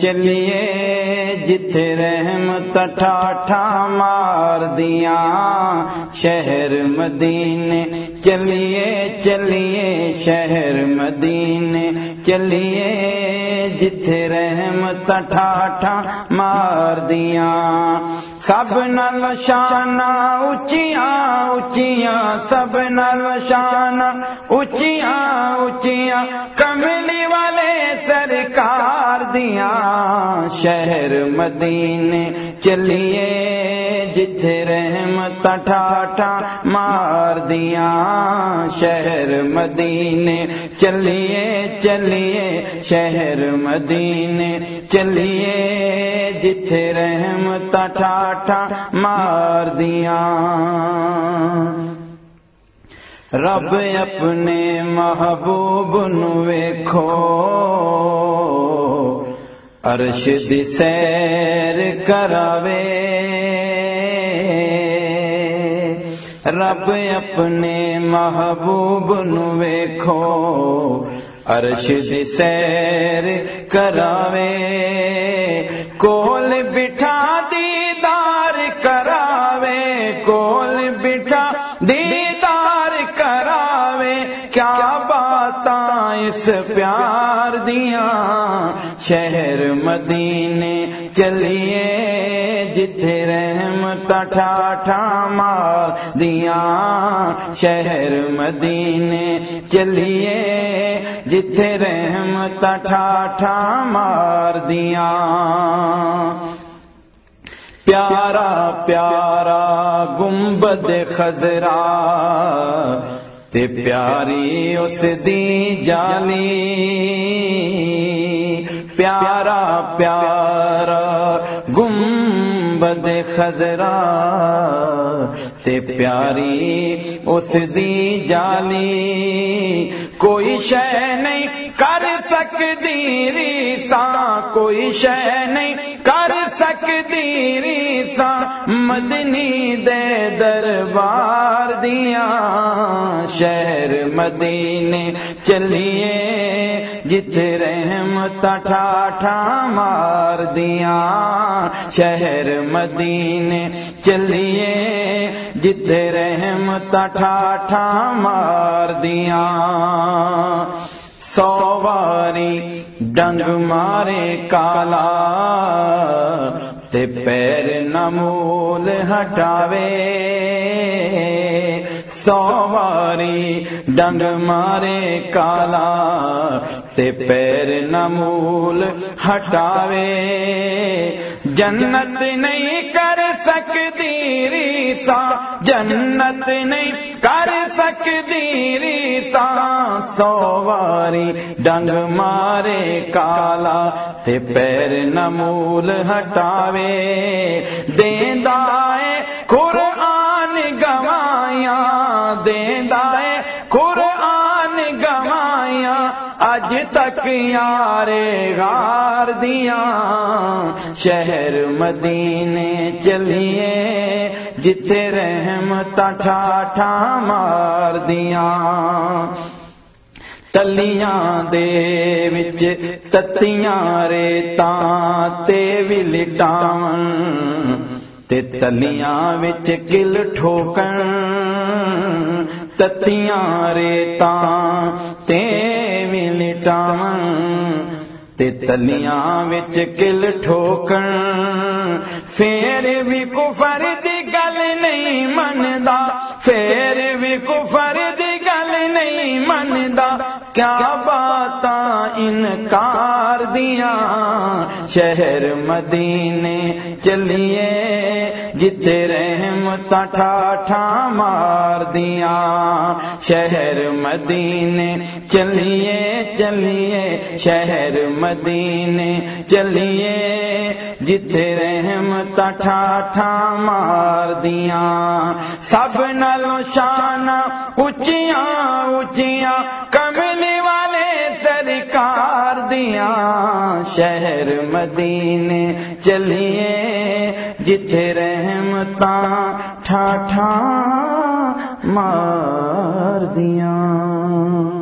چلیے جتھے رحمت ٹھاٹھا مار دیا، شہر مدینے، چلیے چلیے، شہر مدینے، چلیے جتھے رحمت ٹھاٹھا مار دیا۔ سب نل شانہ اچیاں اچیاں سب نل شانہ اچیاں اچیاں کملی والے سرکار شہر مدینے چلیے، جتھے رحمت ٹھاٹھا مار دیا، شہر مدینے چلیے چلیے، شہر مدینے چلیے، جتھے رحمت ٹھاٹھا مار دیا۔ رب اپنے محبوب نو ویکھو عرش دی سیر کراوے۔ رب اپنے محبوب نو ویکھو۔ عرش دی سیر کراوے۔ کول بٹھا دیدار کراوے۔ کول بٹھا دیدار کراوے۔ کیا اس پیار دیا، شہر مدینے چلیے، جتھے رحمت ٹھاٹھا مار دیا، شہر مدینے چلیے، جتھے رحمت ٹھاٹھا مار دیا۔ پیارا پیارا گنبد خزرا تے پیاری اس دی جالی پیارا پیارا، گنبد خزرا تے پیاری اس دی جالی کوئی شے نہیں کر سکتی ریسا کوئی شے نہیں کر سکتی ریسا مدنی دے دربار دیا شہر مدینے چلیے، جتھے رحمت ٹھاٹھا مار دیا شہر مدینے چلیے، جتھے رحمت ٹھاٹھا مار دیا سواری ڈنگ مارے کالا تے پیر نمول ہٹاوے۔ سواری ڈنگ مارے کالا تے پیر نمول ہٹاوے۔ جنت نہیں کر سکتی ریسا، جنت نہیں کر سکتی ریسا سواری ڈنگ مارے کالا تے پیر نمول ہٹاوے۔ دیندا قرآن گوائیاں دیندا قرآن گوائیاں۔ اج تک یارے غار دیا شہر مدینے چلیے۔ جتھے رحمت ٹھاٹھا مار دیا تلیاں دے وچ تتیاں ریتاں تے وی لٹاون تے تلیاں وچ کل ٹھوکن، تتیاں ریتاں تے وی لٹاون تے تلیاں وچ کل ٹھوکن۔ پھر بھی کفر دی نہیں مندا، پھر بھی کفر دی گل نہیں مندا۔ کیا باتاں انکار دیا شہر مدینے چلیے۔ جتھے رحمت ٹھاٹھا مار دیا۔ شہر مدینے چلیے چلیے۔ شہر مدینے چلیے۔ جتھے رحمت ٹھاٹھا مار دیا۔ سب نالوں شانہ اچیاں اچیاں کملی والے سرکار دیا۔ شہر مدینے چلیے جتھے رحمتاں ٹھاٹھا مار دیاں۔